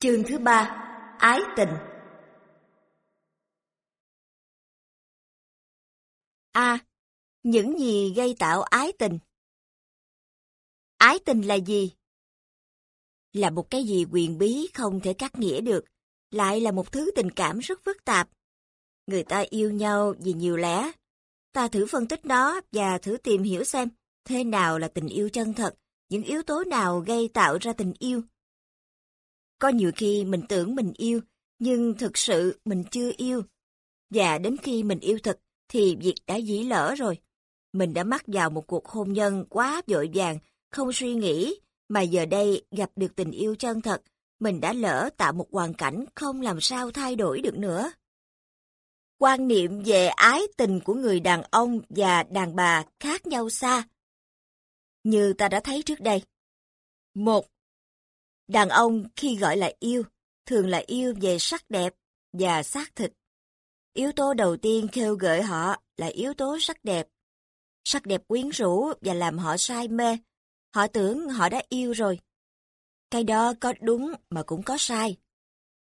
Chương thứ ba Ái tình A. Những gì gây tạo ái tình Ái tình là gì? Là một cái gì quyền bí không thể cắt nghĩa được, lại là một thứ tình cảm rất phức tạp. Người ta yêu nhau vì nhiều lẽ. Ta thử phân tích nó và thử tìm hiểu xem thế nào là tình yêu chân thật, những yếu tố nào gây tạo ra tình yêu. Có nhiều khi mình tưởng mình yêu, nhưng thực sự mình chưa yêu. Và đến khi mình yêu thật, thì việc đã dĩ lỡ rồi. Mình đã mắc vào một cuộc hôn nhân quá vội vàng, không suy nghĩ, mà giờ đây gặp được tình yêu chân thật, mình đã lỡ tạo một hoàn cảnh không làm sao thay đổi được nữa. Quan niệm về ái tình của người đàn ông và đàn bà khác nhau xa. Như ta đã thấy trước đây. Một, Đàn ông khi gọi là yêu, thường là yêu về sắc đẹp và xác thịt. Yếu tố đầu tiên kêu gợi họ là yếu tố sắc đẹp. Sắc đẹp quyến rũ và làm họ say mê. Họ tưởng họ đã yêu rồi. Cái đó có đúng mà cũng có sai.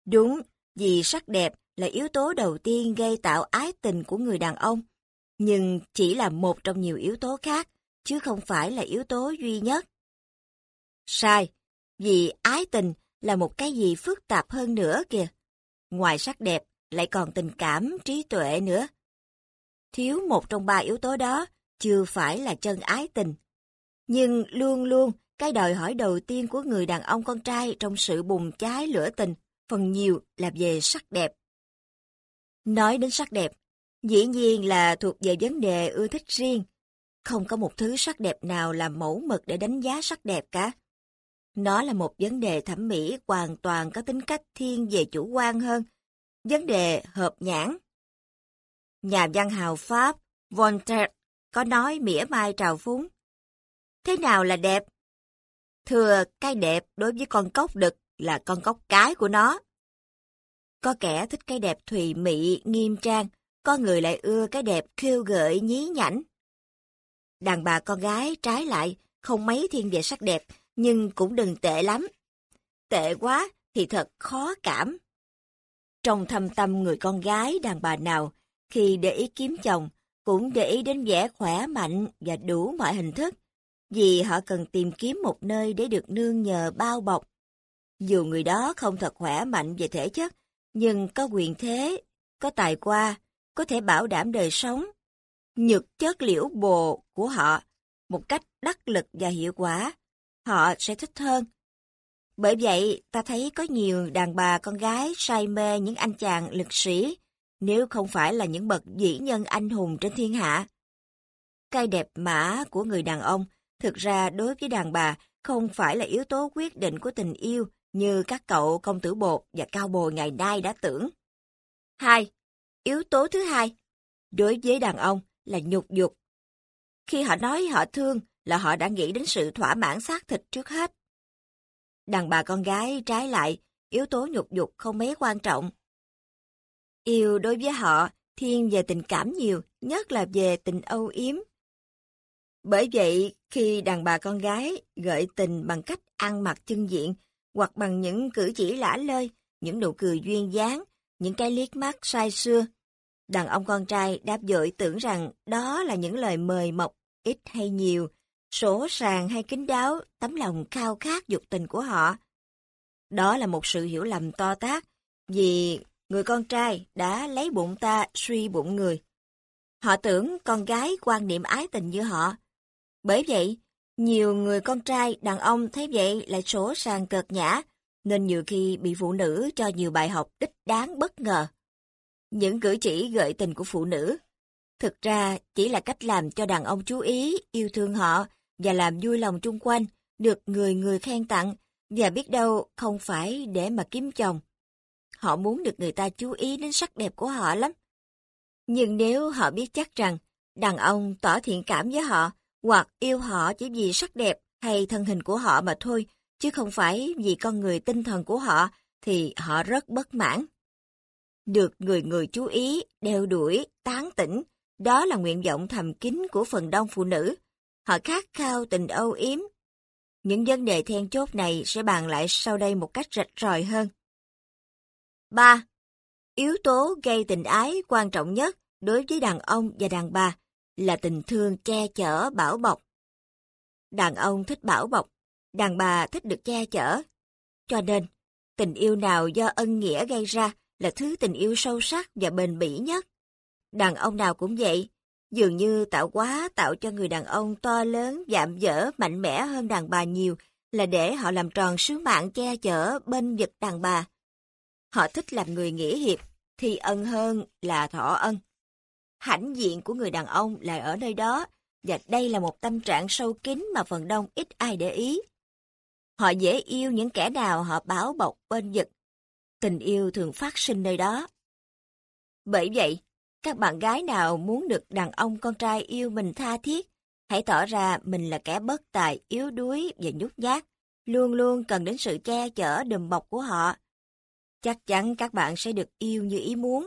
Đúng, vì sắc đẹp là yếu tố đầu tiên gây tạo ái tình của người đàn ông, nhưng chỉ là một trong nhiều yếu tố khác, chứ không phải là yếu tố duy nhất. Sai, vì ái tình là một cái gì phức tạp hơn nữa kìa. Ngoài sắc đẹp, lại còn tình cảm, trí tuệ nữa. Thiếu một trong ba yếu tố đó, chưa phải là chân ái tình. Nhưng luôn luôn, cái đòi hỏi đầu tiên của người đàn ông con trai trong sự bùng cháy lửa tình, phần nhiều là về sắc đẹp. Nói đến sắc đẹp, dĩ nhiên là thuộc về vấn đề ưa thích riêng. Không có một thứ sắc đẹp nào là mẫu mực để đánh giá sắc đẹp cả. Nó là một vấn đề thẩm mỹ hoàn toàn có tính cách thiên về chủ quan hơn, vấn đề hợp nhãn. Nhà văn hào Pháp Voltaire có nói mỉa mai trào phúng. Thế nào là đẹp? Thưa, cái đẹp đối với con cốc đực là con cốc cái của nó. Có kẻ thích cái đẹp thùy mị, nghiêm trang, có người lại ưa cái đẹp khiêu gợi, nhí nhảnh. Đàn bà con gái trái lại, không mấy thiên về sắc đẹp, nhưng cũng đừng tệ lắm. Tệ quá thì thật khó cảm. Trong thâm tâm người con gái đàn bà nào, khi để ý kiếm chồng, cũng để ý đến vẻ khỏe mạnh và đủ mọi hình thức, vì họ cần tìm kiếm một nơi để được nương nhờ bao bọc. Dù người đó không thật khỏe mạnh về thể chất, nhưng có quyền thế, có tài qua, có thể bảo đảm đời sống. Nhược chất liễu bồ của họ một cách đắc lực và hiệu quả họ sẽ thích hơn. Bởi vậy, ta thấy có nhiều đàn bà con gái say mê những anh chàng lực sĩ, nếu không phải là những bậc dĩ nhân anh hùng trên thiên hạ. Cái đẹp mã của người đàn ông, thực ra đối với đàn bà, không phải là yếu tố quyết định của tình yêu như các cậu công tử bột và cao bồi ngày nay đã tưởng. Hai, Yếu tố thứ hai, đối với đàn ông là nhục dục. Khi họ nói họ thương, là họ đã nghĩ đến sự thỏa mãn xác thịt trước hết. Đàn bà con gái trái lại, yếu tố nhục dục không mấy quan trọng. Yêu đối với họ thiên về tình cảm nhiều, nhất là về tình âu yếm. Bởi vậy, khi đàn bà con gái gợi tình bằng cách ăn mặc chân diện hoặc bằng những cử chỉ lả lơi, những nụ cười duyên dáng, những cái liếc mắt sai xưa, đàn ông con trai đáp dội tưởng rằng đó là những lời mời mọc ít hay nhiều, sổ sàng hay kín đáo, tấm lòng khao khát dục tình của họ. Đó là một sự hiểu lầm to tác, vì người con trai đã lấy bụng ta suy bụng người. Họ tưởng con gái quan niệm ái tình như họ. Bởi vậy, nhiều người con trai, đàn ông thấy vậy lại sổ sàng cợt nhã, nên nhiều khi bị phụ nữ cho nhiều bài học đích đáng bất ngờ. Những cử chỉ gợi tình của phụ nữ thực ra chỉ là cách làm cho đàn ông chú ý, yêu thương họ và làm vui lòng chung quanh, được người người khen tặng, và biết đâu không phải để mà kiếm chồng. Họ muốn được người ta chú ý đến sắc đẹp của họ lắm. Nhưng nếu họ biết chắc rằng đàn ông tỏ thiện cảm với họ, hoặc yêu họ chỉ vì sắc đẹp hay thân hình của họ mà thôi, chứ không phải vì con người tinh thần của họ, thì họ rất bất mãn. Được người người chú ý, đeo đuổi, tán tỉnh, đó là nguyện vọng thầm kín của phần đông phụ nữ, Họ khát khao tình âu yếm. Những vấn đề then chốt này sẽ bàn lại sau đây một cách rạch ròi hơn. 3. Yếu tố gây tình ái quan trọng nhất đối với đàn ông và đàn bà là tình thương che chở bảo bọc. Đàn ông thích bảo bọc, đàn bà thích được che chở. Cho nên, tình yêu nào do ân nghĩa gây ra là thứ tình yêu sâu sắc và bền bỉ nhất. Đàn ông nào cũng vậy, dường như tạo quá tạo cho người đàn ông to lớn, dạm dở, mạnh mẽ hơn đàn bà nhiều là để họ làm tròn sứ mạng che chở bên vực đàn bà. Họ thích làm người nghĩa hiệp, thì ân hơn là thọ ân. Hãnh diện của người đàn ông lại ở nơi đó, và đây là một tâm trạng sâu kín mà phần đông ít ai để ý. Họ dễ yêu những kẻ nào họ bảo bọc bên vực. Tình yêu thường phát sinh nơi đó. Bởi vậy, các bạn gái nào muốn được đàn ông con trai yêu mình tha thiết, hãy tỏ ra mình là kẻ bất tài, yếu đuối và nhút nhát, luôn luôn cần đến sự che chở đùm bọc của họ. Chắc chắn các bạn sẽ được yêu như ý muốn.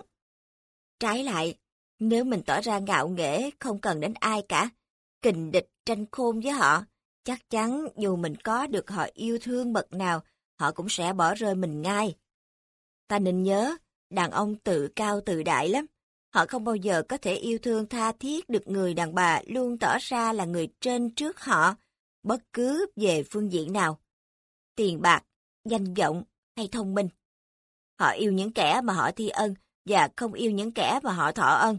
Trái lại, nếu mình tỏ ra ngạo nghễ, không cần đến ai cả, kình địch tranh khôn với họ, chắc chắn dù mình có được họ yêu thương bậc nào, họ cũng sẽ bỏ rơi mình ngay. Ta nên nhớ, đàn ông tự cao tự đại lắm. Họ không bao giờ có thể yêu thương tha thiết được người đàn bà luôn tỏ ra là người trên trước họ, bất cứ về phương diện nào. Tiền bạc, danh vọng hay thông minh. Họ yêu những kẻ mà họ thi ân và không yêu những kẻ mà họ thọ ân.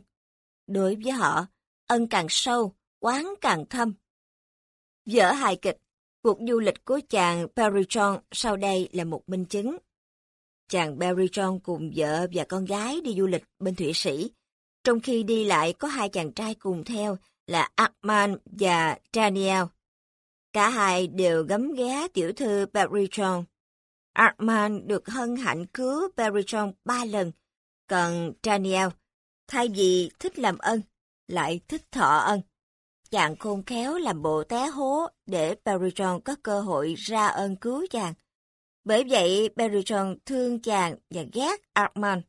Đối với họ, ân càng sâu, quán càng thâm. dở hài kịch, cuộc du lịch của chàng Perry sau đây là một minh chứng. Chàng Barry cùng vợ và con gái đi du lịch bên Thụy Sĩ. Trong khi đi lại có hai chàng trai cùng theo là Akman và Daniel. Cả hai đều gấm ghé tiểu thư Barry Akman được hân hạnh cứu Barry ba lần, còn Daniel, thay vì thích làm ân, lại thích thọ ân. Chàng khôn khéo làm bộ té hố để Barry có cơ hội ra ơn cứu chàng. Bởi vậy, Bertrand thương chàng và ghét Armand.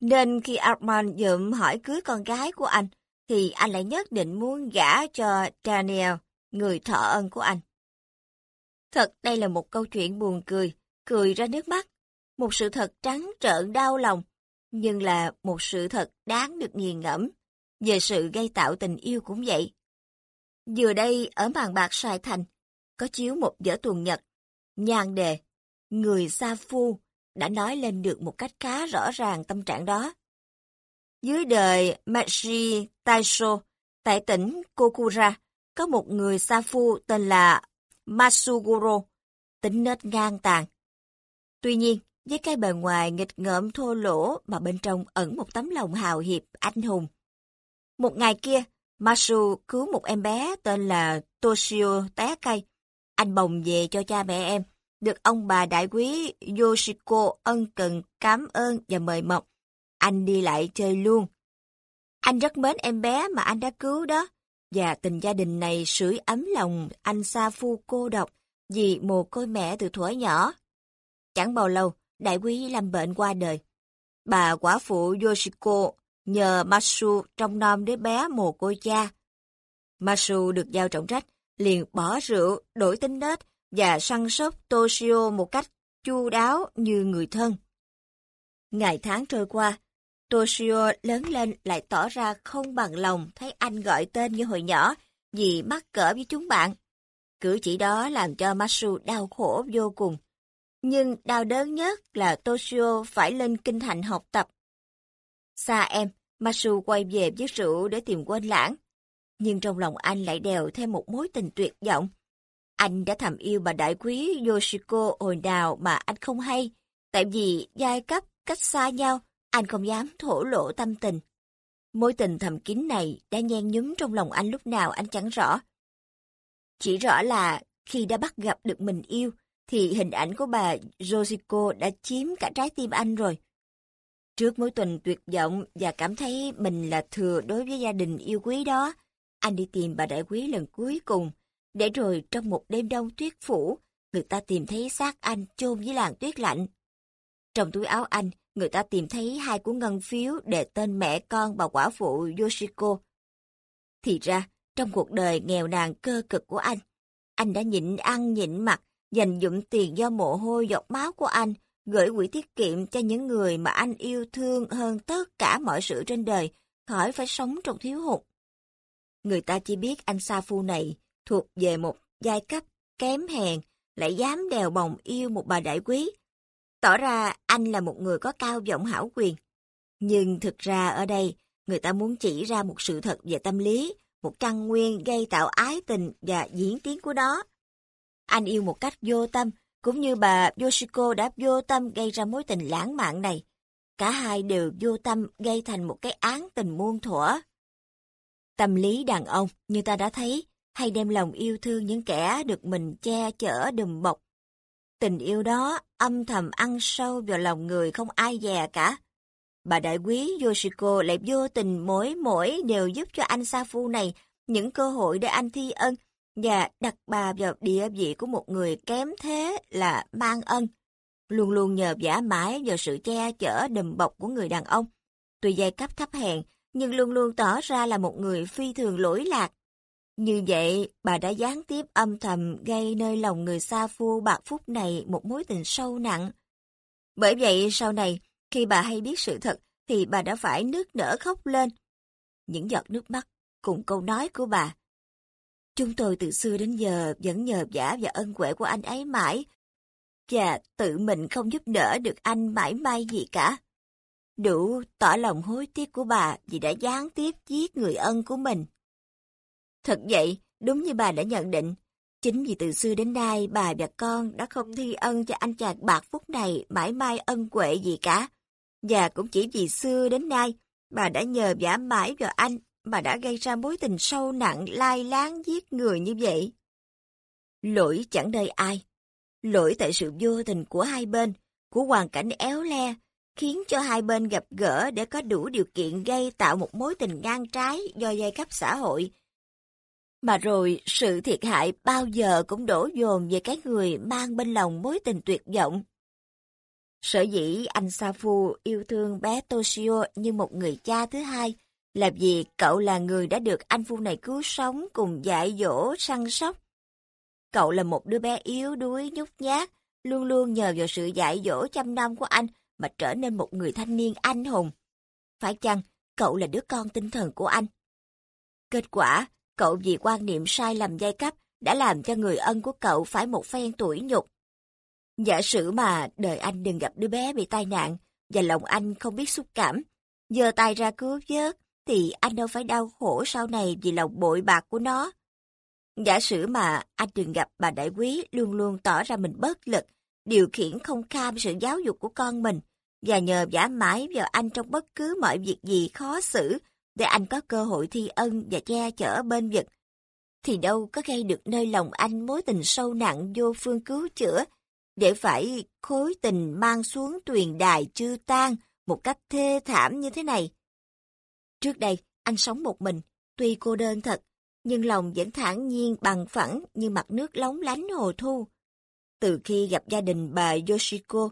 Nên khi Armand dụm hỏi cưới con gái của anh, thì anh lại nhất định muốn gả cho Daniel, người thợ ân của anh. Thật đây là một câu chuyện buồn cười, cười ra nước mắt. Một sự thật trắng trợn đau lòng, nhưng là một sự thật đáng được nghiền ngẫm. Về sự gây tạo tình yêu cũng vậy. Vừa đây ở màn bạc Sài Thành, có chiếu một vở tuần nhật, nhan đề người Sa Phu đã nói lên được một cách khá rõ ràng tâm trạng đó. Dưới đời Machi Taisho, tại tỉnh Kokura, có một người Sa Phu tên là Masuguro, tính nết ngang tàn. Tuy nhiên, với cái bề ngoài nghịch ngợm thô lỗ mà bên trong ẩn một tấm lòng hào hiệp, anh hùng. Một ngày kia, Masu cứu một em bé tên là Toshio té cây. Anh bồng về cho cha mẹ em được ông bà đại quý Yoshiko ân cần cảm ơn và mời mọc. Anh đi lại chơi luôn. Anh rất mến em bé mà anh đã cứu đó, và tình gia đình này sưởi ấm lòng anh Sa Phu cô độc vì mồ côi mẹ từ thuở nhỏ. Chẳng bao lâu, đại quý làm bệnh qua đời. Bà quả phụ Yoshiko nhờ Masu trong nom đứa bé mồ côi cha. Masu được giao trọng trách, liền bỏ rượu, đổi tính nết và săn sóc Toshio một cách chu đáo như người thân. Ngày tháng trôi qua, Toshio lớn lên lại tỏ ra không bằng lòng thấy anh gọi tên như hồi nhỏ vì mắc cỡ với chúng bạn. Cử chỉ đó làm cho Masu đau khổ vô cùng. Nhưng đau đớn nhất là Toshio phải lên kinh thành học tập. Xa em, Masu quay về với rượu để tìm quên lãng. Nhưng trong lòng anh lại đèo thêm một mối tình tuyệt vọng. Anh đã thầm yêu bà đại quý Yoshiko hồi nào mà anh không hay, tại vì giai cấp cách xa nhau, anh không dám thổ lộ tâm tình. Mối tình thầm kín này đã nhen nhúm trong lòng anh lúc nào anh chẳng rõ. Chỉ rõ là khi đã bắt gặp được mình yêu, thì hình ảnh của bà Yoshiko đã chiếm cả trái tim anh rồi. Trước mối tình tuyệt vọng và cảm thấy mình là thừa đối với gia đình yêu quý đó, anh đi tìm bà đại quý lần cuối cùng để rồi trong một đêm đông tuyết phủ, người ta tìm thấy xác anh chôn dưới làng tuyết lạnh. Trong túi áo anh, người ta tìm thấy hai cuốn ngân phiếu để tên mẹ con bà quả phụ Yoshiko. Thì ra, trong cuộc đời nghèo nàn cơ cực của anh, anh đã nhịn ăn nhịn mặc, dành dụm tiền do mồ hôi giọt máu của anh, gửi quỹ tiết kiệm cho những người mà anh yêu thương hơn tất cả mọi sự trên đời, khỏi phải sống trong thiếu hụt. Người ta chỉ biết anh Sa Phu này thuộc về một giai cấp kém hèn, lại dám đèo bồng yêu một bà đại quý. Tỏ ra anh là một người có cao vọng hảo quyền. Nhưng thực ra ở đây, người ta muốn chỉ ra một sự thật về tâm lý, một căn nguyên gây tạo ái tình và diễn tiến của đó. Anh yêu một cách vô tâm, cũng như bà Yoshiko đã vô tâm gây ra mối tình lãng mạn này. Cả hai đều vô tâm gây thành một cái án tình muôn thuở. Tâm lý đàn ông, như ta đã thấy, hay đem lòng yêu thương những kẻ được mình che chở đùm bọc. Tình yêu đó âm thầm ăn sâu vào lòng người không ai dè cả. Bà đại quý Yoshiko lại vô tình mỗi mỗi đều giúp cho anh Safu này những cơ hội để anh thi ân và đặt bà vào địa vị của một người kém thế là mang ân. Luôn luôn nhờ giả mãi vào sự che chở đùm bọc của người đàn ông. Tuy giai cấp thấp hèn, nhưng luôn luôn tỏ ra là một người phi thường lỗi lạc. Như vậy, bà đã gián tiếp âm thầm gây nơi lòng người xa phu bạc phúc này một mối tình sâu nặng. Bởi vậy sau này, khi bà hay biết sự thật, thì bà đã phải nước nở khóc lên. Những giọt nước mắt cùng câu nói của bà. Chúng tôi từ xưa đến giờ vẫn nhờ giả và ân huệ của anh ấy mãi, và tự mình không giúp đỡ được anh mãi may gì cả. Đủ tỏ lòng hối tiếc của bà vì đã gián tiếp giết người ân của mình. Thật vậy, đúng như bà đã nhận định, chính vì từ xưa đến nay bà và con đã không thi ân cho anh chàng bạc phúc này mãi mai ân quệ gì cả. Và cũng chỉ vì xưa đến nay, bà đã nhờ giả mãi vào anh mà đã gây ra mối tình sâu nặng lai láng giết người như vậy. Lỗi chẳng nơi ai. Lỗi tại sự vô tình của hai bên, của hoàn cảnh éo le, khiến cho hai bên gặp gỡ để có đủ điều kiện gây tạo một mối tình ngang trái do giai cấp xã hội. Mà rồi sự thiệt hại bao giờ cũng đổ dồn về cái người mang bên lòng mối tình tuyệt vọng. Sở dĩ anh Safu yêu thương bé Toshio như một người cha thứ hai là vì cậu là người đã được anh phu này cứu sống cùng dạy dỗ săn sóc. Cậu là một đứa bé yếu đuối nhút nhát, luôn luôn nhờ vào sự dạy dỗ chăm nom của anh mà trở nên một người thanh niên anh hùng. Phải chăng cậu là đứa con tinh thần của anh? Kết quả, cậu vì quan niệm sai lầm giai cấp đã làm cho người ân của cậu phải một phen tủi nhục. Giả sử mà đời anh đừng gặp đứa bé bị tai nạn và lòng anh không biết xúc cảm, giờ tay ra cứu vớt thì anh đâu phải đau khổ sau này vì lòng bội bạc của nó. Giả sử mà anh đừng gặp bà đại quý luôn luôn tỏ ra mình bất lực, điều khiển không kham sự giáo dục của con mình, và nhờ giả mãi vào anh trong bất cứ mọi việc gì khó xử, để anh có cơ hội thi ân và che chở bên vực, thì đâu có gây được nơi lòng anh mối tình sâu nặng vô phương cứu chữa, để phải khối tình mang xuống tuyền đài chưa tan một cách thê thảm như thế này. Trước đây, anh sống một mình, tuy cô đơn thật, nhưng lòng vẫn thản nhiên bằng phẳng như mặt nước lóng lánh hồ thu. Từ khi gặp gia đình bà Yoshiko,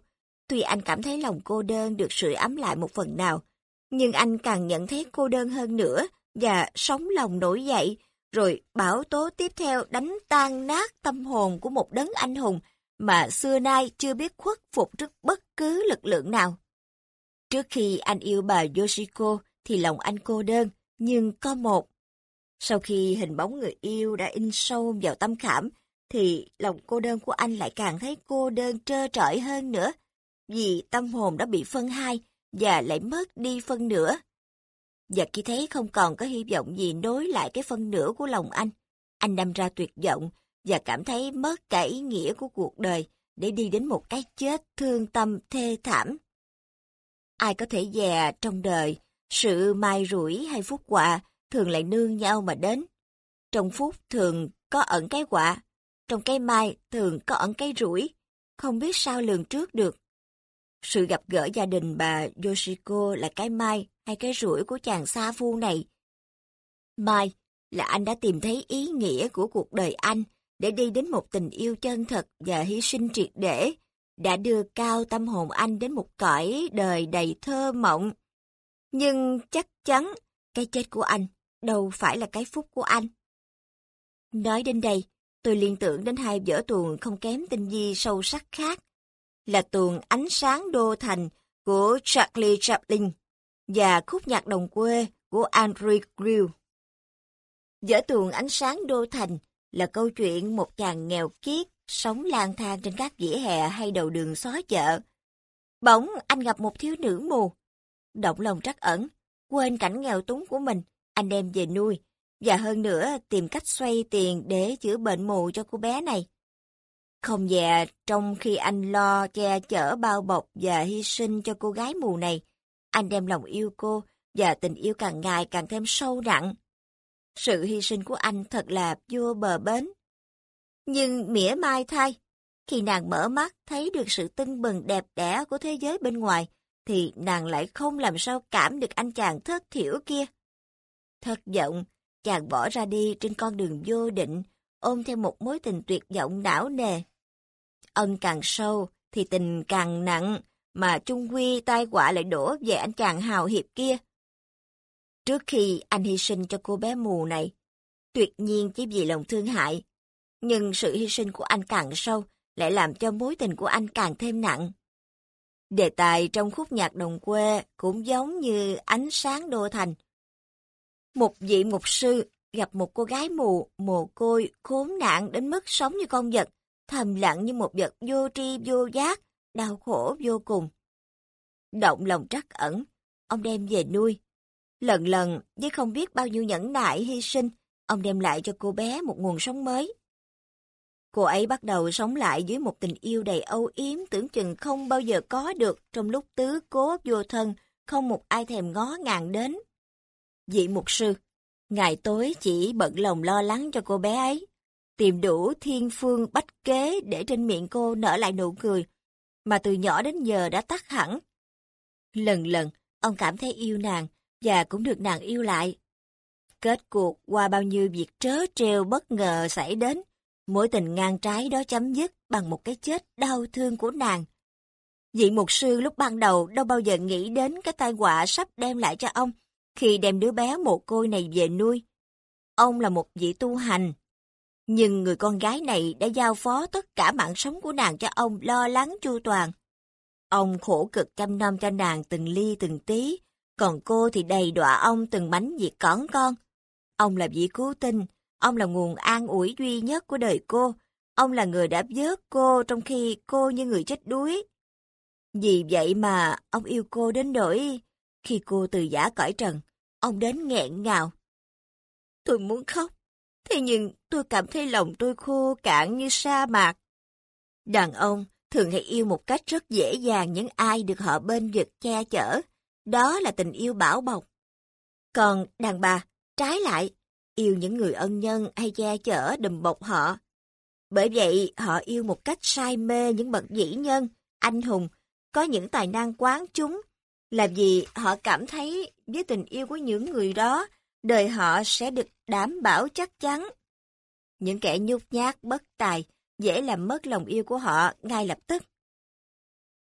tuy anh cảm thấy lòng cô đơn được sưởi ấm lại một phần nào, nhưng anh càng nhận thấy cô đơn hơn nữa và sống lòng nổi dậy, rồi bảo tố tiếp theo đánh tan nát tâm hồn của một đấng anh hùng mà xưa nay chưa biết khuất phục trước bất cứ lực lượng nào. Trước khi anh yêu bà Yoshiko thì lòng anh cô đơn, nhưng có một. Sau khi hình bóng người yêu đã in sâu vào tâm khảm, thì lòng cô đơn của anh lại càng thấy cô đơn trơ trọi hơn nữa, vì tâm hồn đã bị phân hai và lại mất đi phân nửa. Và khi thấy không còn có hy vọng gì nối lại cái phân nửa của lòng anh, anh đâm ra tuyệt vọng và cảm thấy mất cả ý nghĩa của cuộc đời để đi đến một cái chết thương tâm thê thảm. Ai có thể dè trong đời, sự mai rủi hay phúc họa thường lại nương nhau mà đến. Trong phúc thường có ẩn cái họa, trong cái mai thường có ẩn cái rủi, không biết sao lường trước được. Sự gặp gỡ gia đình bà Yoshiko là cái mai hay cái rủi của chàng xa phu này. Mai là anh đã tìm thấy ý nghĩa của cuộc đời anh để đi đến một tình yêu chân thật và hy sinh triệt để, đã đưa cao tâm hồn anh đến một cõi đời đầy thơ mộng. Nhưng chắc chắn cái chết của anh đâu phải là cái phúc của anh. Nói đến đây, tôi liên tưởng đến hai vở tuồng không kém tinh vi sâu sắc khác, là tuồng Ánh sáng đô thành của Charlie Chaplin và khúc nhạc đồng quê của Andrew Grill. Vở tuồng Ánh sáng đô thành là câu chuyện một chàng nghèo kiết sống lang thang trên các vỉa hè hay đầu đường xó chợ. Bỗng anh gặp một thiếu nữ mù. Động lòng trắc ẩn, quên cảnh nghèo túng của mình, anh đem về nuôi, và hơn nữa tìm cách xoay tiền để chữa bệnh mù cho cô bé này. Không dè trong khi anh lo che chở bao bọc và hy sinh cho cô gái mù này, anh đem lòng yêu cô và tình yêu càng ngày càng thêm sâu nặng. Sự hy sinh của anh thật là vô bờ bến. Nhưng mỉa mai thay, khi nàng mở mắt thấy được sự tưng bừng đẹp đẽ của thế giới bên ngoài, thì nàng lại không làm sao cảm được anh chàng thất thiểu kia. Thất vọng, chàng bỏ ra đi trên con đường vô định, ôm theo một mối tình tuyệt vọng đảo nề. Ân càng sâu thì tình càng nặng, mà chung quy tai họa lại đổ về anh chàng hào hiệp kia. Trước khi anh hy sinh cho cô bé mù này, tuyệt nhiên chỉ vì lòng thương hại, nhưng sự hy sinh của anh càng sâu lại làm cho mối tình của anh càng thêm nặng. Đề tài trong khúc nhạc đồng quê cũng giống như ánh sáng đô thành. Một vị mục sư gặp một cô gái mù, mồ côi, khốn nạn đến mức sống như con vật, thầm lặng như một vật vô tri vô giác, đau khổ vô cùng. Động lòng trắc ẩn, ông đem về nuôi. Lần lần, với không biết bao nhiêu nhẫn nại hy sinh, ông đem lại cho cô bé một nguồn sống mới. Cô ấy bắt đầu sống lại dưới một tình yêu đầy âu yếm tưởng chừng không bao giờ có được trong lúc tứ cố vô thân, không một ai thèm ngó ngàng đến. Vị mục sư, ngày tối chỉ bận lòng lo lắng cho cô bé ấy, tìm đủ thiên phương bách kế để trên miệng cô nở lại nụ cười, mà từ nhỏ đến giờ đã tắt hẳn. Lần lần, ông cảm thấy yêu nàng, và cũng được nàng yêu lại. Kết cuộc qua bao nhiêu việc trớ trêu bất ngờ xảy đến, mối tình ngang trái đó chấm dứt bằng một cái chết đau thương của nàng. Vị mục sư lúc ban đầu đâu bao giờ nghĩ đến cái tai họa sắp đem lại cho ông khi đem đứa bé mồ côi này về nuôi. Ông là một vị tu hành, nhưng người con gái này đã giao phó tất cả mạng sống của nàng cho ông lo lắng chu toàn. Ông khổ cực chăm nom cho nàng từng ly từng tí, còn cô thì đầy đọa ông từng bánh việc cỏn con. Ông là vị cứu tinh, ông là nguồn an ủi duy nhất của đời cô, ông là người đã vớt cô trong khi cô như người chết đuối. Vì vậy mà ông yêu cô đến nỗi khi cô từ giả cõi trần, ông đến nghẹn ngào. Tôi muốn khóc, thế nhưng tôi cảm thấy lòng tôi khô cạn như sa mạc. Đàn ông thường hay yêu một cách rất dễ dàng những ai được họ bên vực che chở. Đó là tình yêu bảo bọc. Còn đàn bà, trái lại, yêu những người ân nhân hay che chở đùm bọc họ. Bởi vậy, họ yêu một cách say mê những bậc dĩ nhân, anh hùng, có những tài năng quán chúng, là vì họ cảm thấy với tình yêu của những người đó, đời họ sẽ được đảm bảo chắc chắn. Những kẻ nhút nhát, bất tài, dễ làm mất lòng yêu của họ ngay lập tức.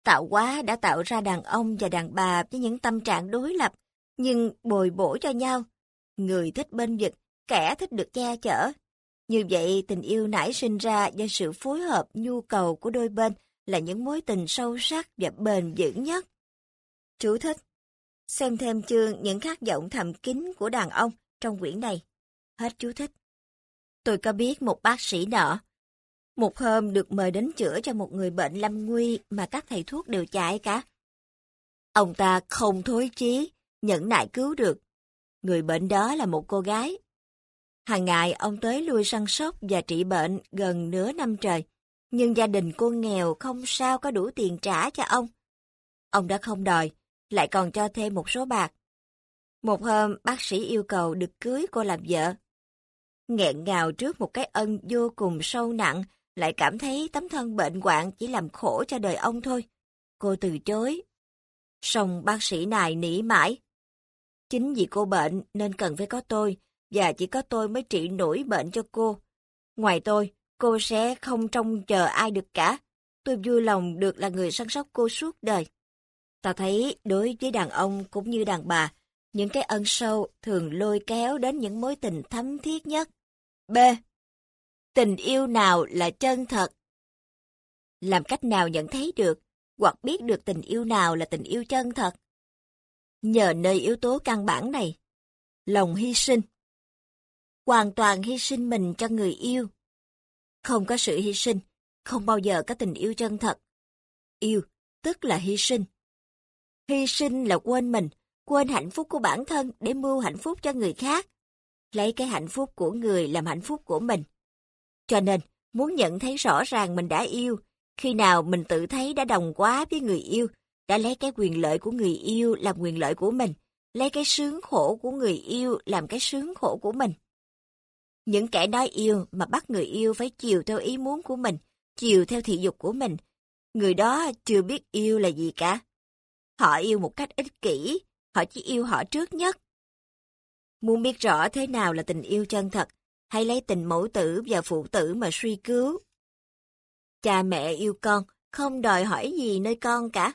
Tạo hóa đã tạo ra đàn ông và đàn bà với những tâm trạng đối lập, nhưng bồi bổ cho nhau. Người thích bên vực, kẻ thích được che chở. Như vậy, tình yêu nảy sinh ra do sự phối hợp nhu cầu của đôi bên là những mối tình sâu sắc và bền vững nhất. Chú thích. Xem thêm chương những khát vọng thầm kín của đàn ông trong quyển này. Hết chú thích. Tôi có biết một bác sĩ nọ. Một hôm được mời đến chữa cho một người bệnh lâm nguy mà các thầy thuốc đều chạy cả. Ông ta không thối chí, nhẫn nại cứu được. Người bệnh đó là một cô gái. Hàng ngày ông tới lui săn sóc và trị bệnh gần nửa năm trời. Nhưng gia đình cô nghèo không sao có đủ tiền trả cho ông. Ông đã không đòi, lại còn cho thêm một số bạc. Một hôm, bác sĩ yêu cầu được cưới cô làm vợ. Nghẹn ngào trước một cái ân vô cùng sâu nặng, lại cảm thấy tấm thân bệnh hoạn chỉ làm khổ cho đời ông thôi. Cô từ chối. Xong bác sĩ này nỉ mãi. Chính vì cô bệnh nên cần phải có tôi, và chỉ có tôi mới trị nổi bệnh cho cô. Ngoài tôi, cô sẽ không trông chờ ai được cả. Tôi vui lòng được là người săn sóc cô suốt đời. Ta thấy đối với đàn ông cũng như đàn bà, những cái ân sâu thường lôi kéo đến những mối tình thấm thiết nhất. B. Tình yêu nào là chân thật? Làm cách nào nhận thấy được hoặc biết được tình yêu nào là tình yêu chân thật? Nhờ nơi yếu tố căn bản này, lòng hy sinh. Hoàn toàn hy sinh mình cho người yêu. Không có sự hy sinh, không bao giờ có tình yêu chân thật. Yêu, tức là hy sinh. Hy sinh là quên mình, quên hạnh phúc của bản thân để mưu hạnh phúc cho người khác. Lấy cái hạnh phúc của người làm hạnh phúc của mình. Cho nên, muốn nhận thấy rõ ràng mình đã yêu, khi nào mình tự thấy đã đồng quá với người yêu, đã lấy cái quyền lợi của người yêu làm quyền lợi của mình, lấy cái sướng khổ của người yêu làm cái sướng khổ của mình. Những kẻ nói yêu mà bắt người yêu phải chiều theo ý muốn của mình, chiều theo thị dục của mình, người đó chưa biết yêu là gì cả. Họ yêu một cách ích kỷ, họ chỉ yêu họ trước nhất. Muốn biết rõ thế nào là tình yêu chân thật, hãy lấy tình mẫu tử và phụ tử mà suy cứu. Cha mẹ yêu con, không đòi hỏi gì nơi con cả.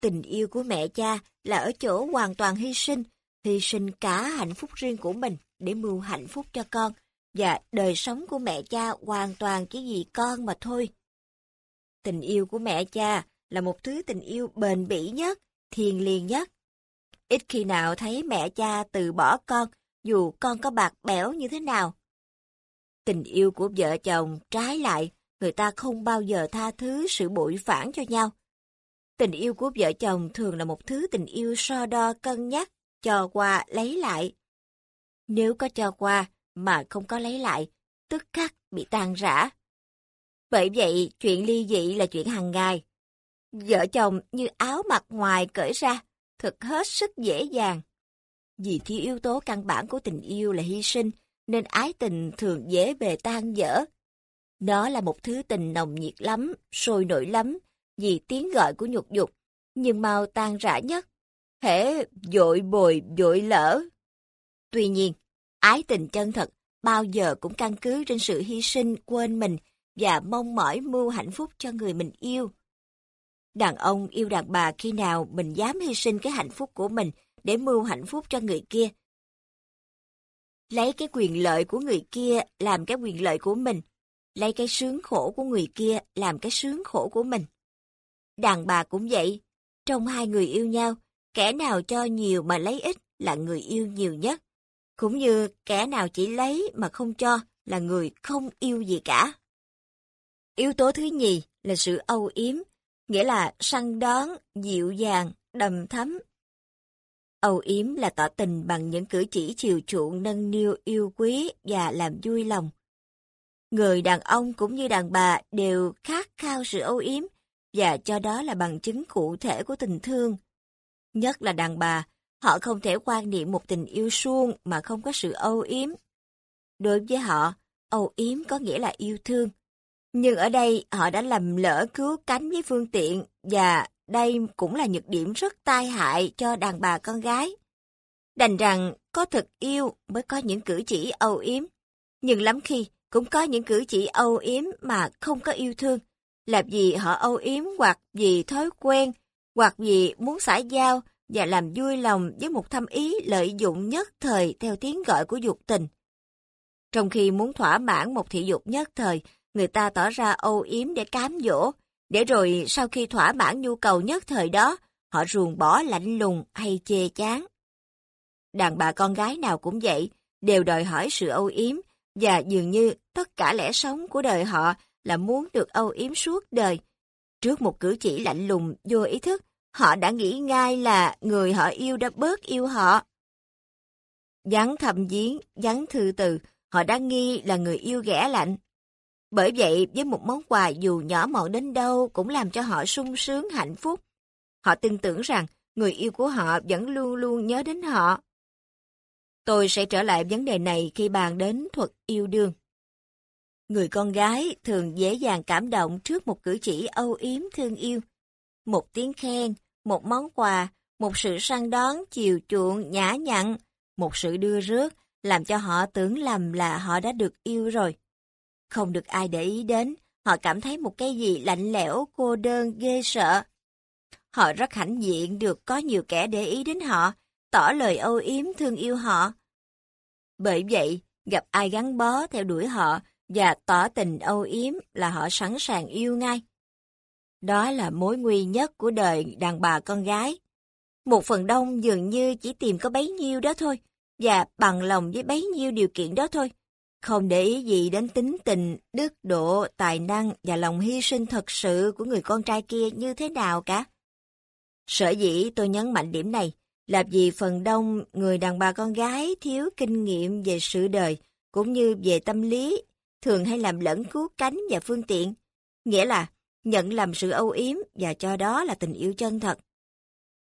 Tình yêu của mẹ cha là ở chỗ hoàn toàn hy sinh, hy sinh cả hạnh phúc riêng của mình để mưu hạnh phúc cho con, và đời sống của mẹ cha hoàn toàn chỉ vì con mà thôi. Tình yêu của mẹ cha là một thứ tình yêu bền bỉ nhất, thiền liền nhất. Ít khi nào thấy mẹ cha từ bỏ con, dù con có bạc bẽo như thế nào. Tình yêu của vợ chồng trái lại, người ta không bao giờ tha thứ sự bội phản cho nhau. Tình yêu của vợ chồng thường là một thứ tình yêu so đo cân nhắc, cho qua lấy lại. Nếu có cho qua mà không có lấy lại, tức khắc bị tan rã. Bởi vậy, chuyện ly dị là chuyện hàng ngày. Vợ chồng như áo mặc ngoài cởi ra, thật hết sức dễ dàng. Vì thiếu yếu tố căn bản của tình yêu là hy sinh, nên ái tình thường dễ bề tan dở. Nó là một thứ tình nồng nhiệt lắm, sôi nổi lắm, vì tiếng gọi của nhục dục, nhưng mau tan rã nhất. Hễ dội bồi dội lỡ. Tuy nhiên, ái tình chân thật bao giờ cũng căn cứ trên sự hy sinh quên mình và mong mỏi mưu hạnh phúc cho người mình yêu. Đàn ông yêu đàn bà khi nào mình dám hy sinh cái hạnh phúc của mình để mưu hạnh phúc cho người kia. Lấy cái quyền lợi của người kia làm cái quyền lợi của mình, lấy cái sướng khổ của người kia làm cái sướng khổ của mình. Đàn bà cũng vậy, trong hai người yêu nhau, kẻ nào cho nhiều mà lấy ít là người yêu nhiều nhất, cũng như kẻ nào chỉ lấy mà không cho là người không yêu gì cả. Yếu tố thứ nhì là sự âu yếm, nghĩa là săn đón, dịu dàng, đầm thấm. Âu yếm là tỏ tình bằng những cử chỉ chiều chuộng nâng niu yêu quý và làm vui lòng. Người đàn ông cũng như đàn bà đều khát khao sự âu yếm và cho đó là bằng chứng cụ thể của tình thương. Nhất là đàn bà, họ không thể quan niệm một tình yêu suông mà không có sự âu yếm. Đối với họ, âu yếm có nghĩa là yêu thương. Nhưng ở đây họ đã lầm lỡ cứu cánh với phương tiện và đây cũng là nhược điểm rất tai hại cho đàn bà con gái. Đành rằng có thực yêu mới có những cử chỉ âu yếm. Nhưng lắm khi cũng có những cử chỉ âu yếm mà không có yêu thương. Là vì họ âu yếm hoặc vì thói quen, hoặc vì muốn xã giao và làm vui lòng với một thâm ý lợi dụng nhất thời theo tiếng gọi của dục tình. Trong khi muốn thỏa mãn một thị dục nhất thời, người ta tỏ ra âu yếm để cám dỗ, để rồi sau khi thỏa mãn nhu cầu nhất thời đó, họ ruồng bỏ lạnh lùng hay chê chán. Đàn bà con gái nào cũng vậy, đều đòi hỏi sự âu yếm, và dường như tất cả lẽ sống của đời họ là muốn được âu yếm suốt đời. Trước một cử chỉ lạnh lùng, vô ý thức, họ đã nghĩ ngay là người họ yêu đã bớt yêu họ. Dắn thầm giếng, dắn thư từ, họ đã nghi là người yêu ghẻ lạnh. Bởi vậy, với một món quà dù nhỏ mọn đến đâu cũng làm cho họ sung sướng hạnh phúc. Họ tin tưởng rằng người yêu của họ vẫn luôn luôn nhớ đến họ. Tôi sẽ trở lại vấn đề này khi bàn đến thuật yêu đương. Người con gái thường dễ dàng cảm động trước một cử chỉ âu yếm thương yêu. Một tiếng khen, một món quà, một sự săn đón, chiều chuộng, nhã nhặn, một sự đưa rước, làm cho họ tưởng lầm là họ đã được yêu rồi. Không được ai để ý đến, họ cảm thấy một cái gì lạnh lẽo, cô đơn, ghê sợ. Họ rất hãnh diện được có nhiều kẻ để ý đến họ, tỏ lời âu yếm thương yêu họ. Bởi vậy, gặp ai gắn bó theo đuổi họ, và tỏ tình âu yếm là họ sẵn sàng yêu ngay. Đó là mối nguy nhất của đời đàn bà con gái. Một phần đông dường như chỉ tìm có bấy nhiêu đó thôi, và bằng lòng với bấy nhiêu điều kiện đó thôi. Không để ý gì đến tính tình, đức độ, tài năng và lòng hy sinh thật sự của người con trai kia như thế nào cả. Sở dĩ tôi nhấn mạnh điểm này là vì phần đông người đàn bà con gái thiếu kinh nghiệm về sự đời cũng như về tâm lý, thường hay làm lẫn cứu cánh và phương tiện. Nghĩa là nhận làm sự âu yếm và cho đó là tình yêu chân thật.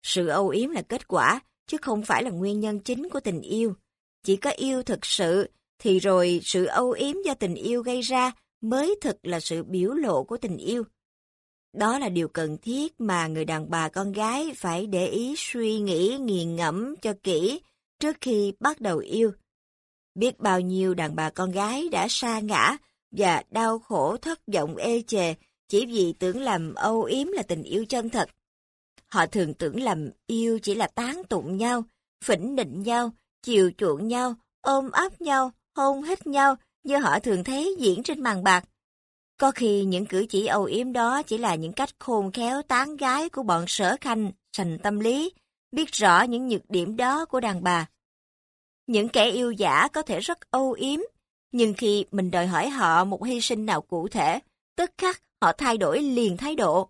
Sự âu yếm là kết quả, chứ không phải là nguyên nhân chính của tình yêu. Chỉ có yêu thực sự, thì rồi sự âu yếm do tình yêu gây ra mới thực là sự biểu lộ của tình yêu. Đó là điều cần thiết mà người đàn bà con gái phải để ý suy nghĩ nghiền ngẫm cho kỹ trước khi bắt đầu yêu. Biết bao nhiêu đàn bà con gái đã sa ngã và đau khổ thất vọng ê chề chỉ vì tưởng làm âu yếm là tình yêu chân thật. Họ thường tưởng làm yêu chỉ là tán tụng nhau, phỉnh định nhau, chiều chuộng nhau, ôm ấp nhau, hôn hít nhau như họ thường thấy diễn trên màn bạc. Có khi những cử chỉ âu yếm đó chỉ là những cách khôn khéo tán gái của bọn sở khanh, sành tâm lý, biết rõ những nhược điểm đó của đàn bà. Những kẻ yêu giả có thể rất âu yếm, nhưng khi mình đòi hỏi họ một hy sinh nào cụ thể, tức khắc họ thay đổi liền thái độ.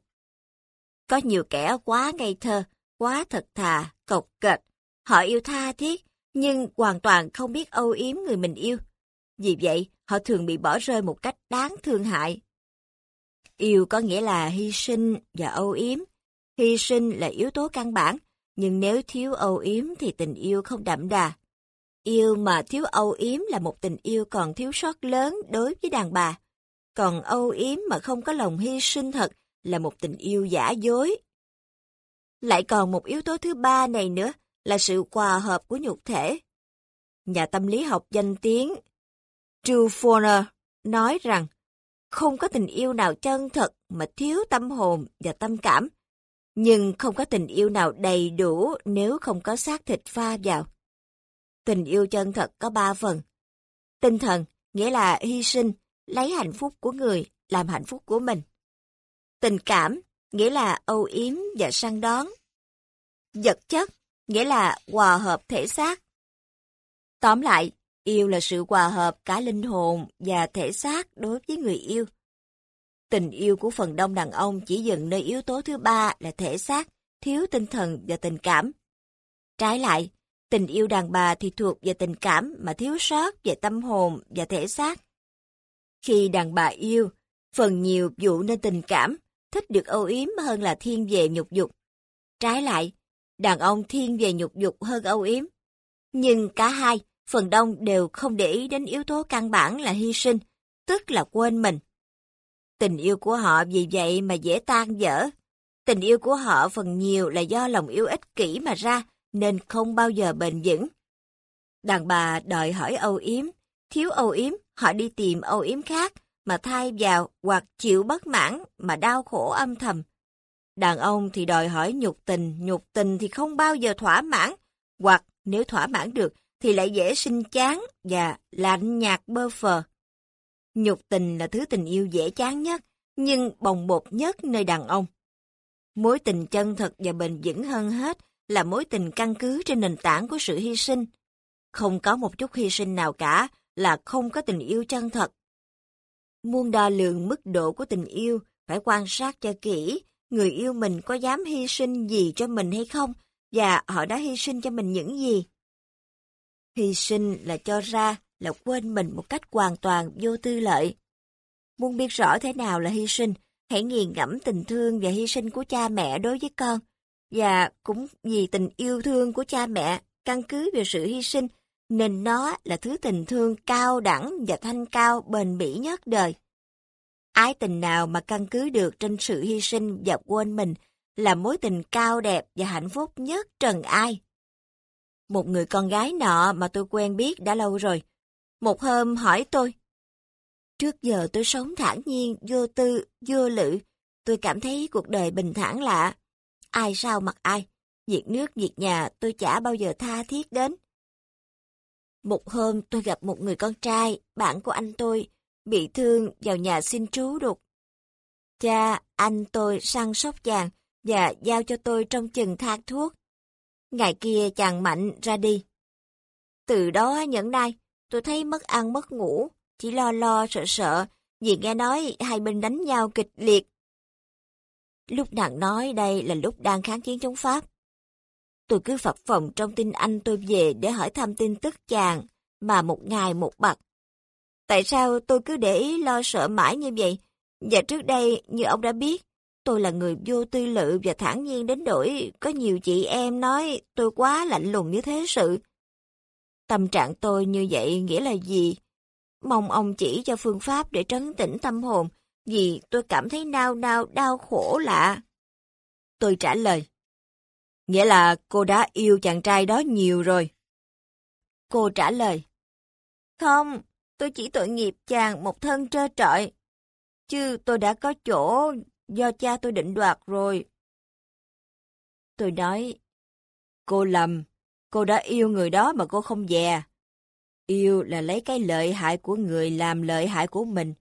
Có nhiều kẻ quá ngây thơ, quá thật thà, cộc kệch. Họ yêu tha thiết, nhưng hoàn toàn không biết âu yếm người mình yêu. Vì vậy, họ thường bị bỏ rơi một cách đáng thương hại. Yêu có nghĩa là hy sinh và âu yếm. Hy sinh là yếu tố căn bản, nhưng nếu thiếu âu yếm thì tình yêu không đậm đà. Yêu mà thiếu âu yếm là một tình yêu còn thiếu sót lớn đối với đàn bà. Còn âu yếm mà không có lòng hy sinh thật là một tình yêu giả dối. Lại còn một yếu tố thứ ba này nữa là sự hòa hợp của nhục thể. Nhà tâm lý học danh tiếng Drew Forner nói rằng không có tình yêu nào chân thật mà thiếu tâm hồn và tâm cảm, nhưng không có tình yêu nào đầy đủ nếu không có xác thịt pha vào. Tình yêu chân thật có ba phần. Tinh thần, nghĩa là hy sinh, lấy hạnh phúc của người làm hạnh phúc của mình. Tình cảm, nghĩa là âu yếm và săn đón. Vật chất, nghĩa là hòa hợp thể xác. Tóm lại, yêu là sự hòa hợp cả linh hồn và thể xác đối với người yêu. Tình yêu của phần đông đàn ông chỉ dừng nơi yếu tố thứ ba là thể xác, thiếu tinh thần và tình cảm. Trái lại, tình yêu đàn bà thì thuộc về tình cảm mà thiếu sót về tâm hồn và thể xác. Khi đàn bà yêu, phần nhiều dụ nên tình cảm, thích được âu yếm hơn là thiên về nhục dục. Trái lại, đàn ông thiên về nhục dục hơn âu yếm. Nhưng cả hai, phần đông đều không để ý đến yếu tố căn bản là hy sinh, tức là quên mình. Tình yêu của họ vì vậy mà dễ tan dở. Tình yêu của họ phần nhiều là do lòng yêu ích kỷ mà ra, nên không bao giờ bền vững. Đàn bà đòi hỏi âu yếm, thiếu âu yếm, họ đi tìm âu yếm khác, mà thay vào hoặc chịu bất mãn mà đau khổ âm thầm. Đàn ông thì đòi hỏi nhục tình, nhục tình thì không bao giờ thỏa mãn, hoặc nếu thỏa mãn được thì lại dễ sinh chán và lạnh nhạt bơ phờ. Nhục tình là thứ tình yêu dễ chán nhất, nhưng bồng bột nhất nơi đàn ông. Mối tình chân thật và bền vững hơn hết là mối tình căn cứ trên nền tảng của sự hy sinh. Không có một chút hy sinh nào cả là không có tình yêu chân thật. Muôn đo lường mức độ của tình yêu, phải quan sát cho kỹ, người yêu mình có dám hy sinh gì cho mình hay không, và họ đã hy sinh cho mình những gì. Hy sinh là cho ra, là quên mình một cách hoàn toàn vô tư lợi. Muốn biết rõ thế nào là hy sinh, hãy nghiền ngẫm tình thương và hy sinh của cha mẹ đối với con. Và cũng vì tình yêu thương của cha mẹ căn cứ về sự hy sinh nên nó là thứ tình thương cao đẳng và thanh cao bền bỉ nhất đời. Ái tình nào mà căn cứ được trên sự hy sinh và quên mình là mối tình cao đẹp và hạnh phúc nhất trần ai. Một người con gái nọ mà tôi quen biết đã lâu rồi. Một hôm hỏi tôi. Trước giờ tôi sống thản nhiên, vô tư, vô lự. Tôi cảm thấy cuộc đời bình thản lạ. Ai sao mặc ai. Việc nước, việc nhà tôi chả bao giờ tha thiết đến. Một hôm tôi gặp một người con trai, bạn của anh tôi bị thương vào nhà xin trú đục. Cha, anh tôi săn sóc chàng và giao cho tôi trong chừng thang thuốc. Ngày kia chàng mạnh ra đi. Từ đó nhẫn nay, tôi thấy mất ăn mất ngủ, chỉ lo lo sợ sợ vì nghe nói hai bên đánh nhau kịch liệt. Lúc nàng nói đây là lúc đang kháng chiến chống Pháp. Tôi cứ phập phòng trong tin anh tôi về để hỏi thăm tin tức chàng, mà một ngày một bậc. Tại sao tôi cứ để ý lo sợ mãi như vậy? Và trước đây, như ông đã biết, tôi là người vô tư lự và thản nhiên đến đổi có nhiều chị em nói tôi quá lạnh lùng như thế sự. Tâm trạng tôi như vậy nghĩa là gì? Mong ông chỉ cho phương pháp để trấn tĩnh tâm hồn, vì tôi cảm thấy nao nao đau khổ lạ. Tôi trả lời. Nghĩa là cô đã yêu chàng trai đó nhiều rồi. Cô trả lời. Không, tôi chỉ tội nghiệp chàng một thân trơ trọi. Chứ tôi đã có chỗ do cha tôi định đoạt rồi. Tôi nói, cô lầm, cô đã yêu người đó mà cô không dè. Yêu là lấy cái lợi hại của người làm lợi hại của mình.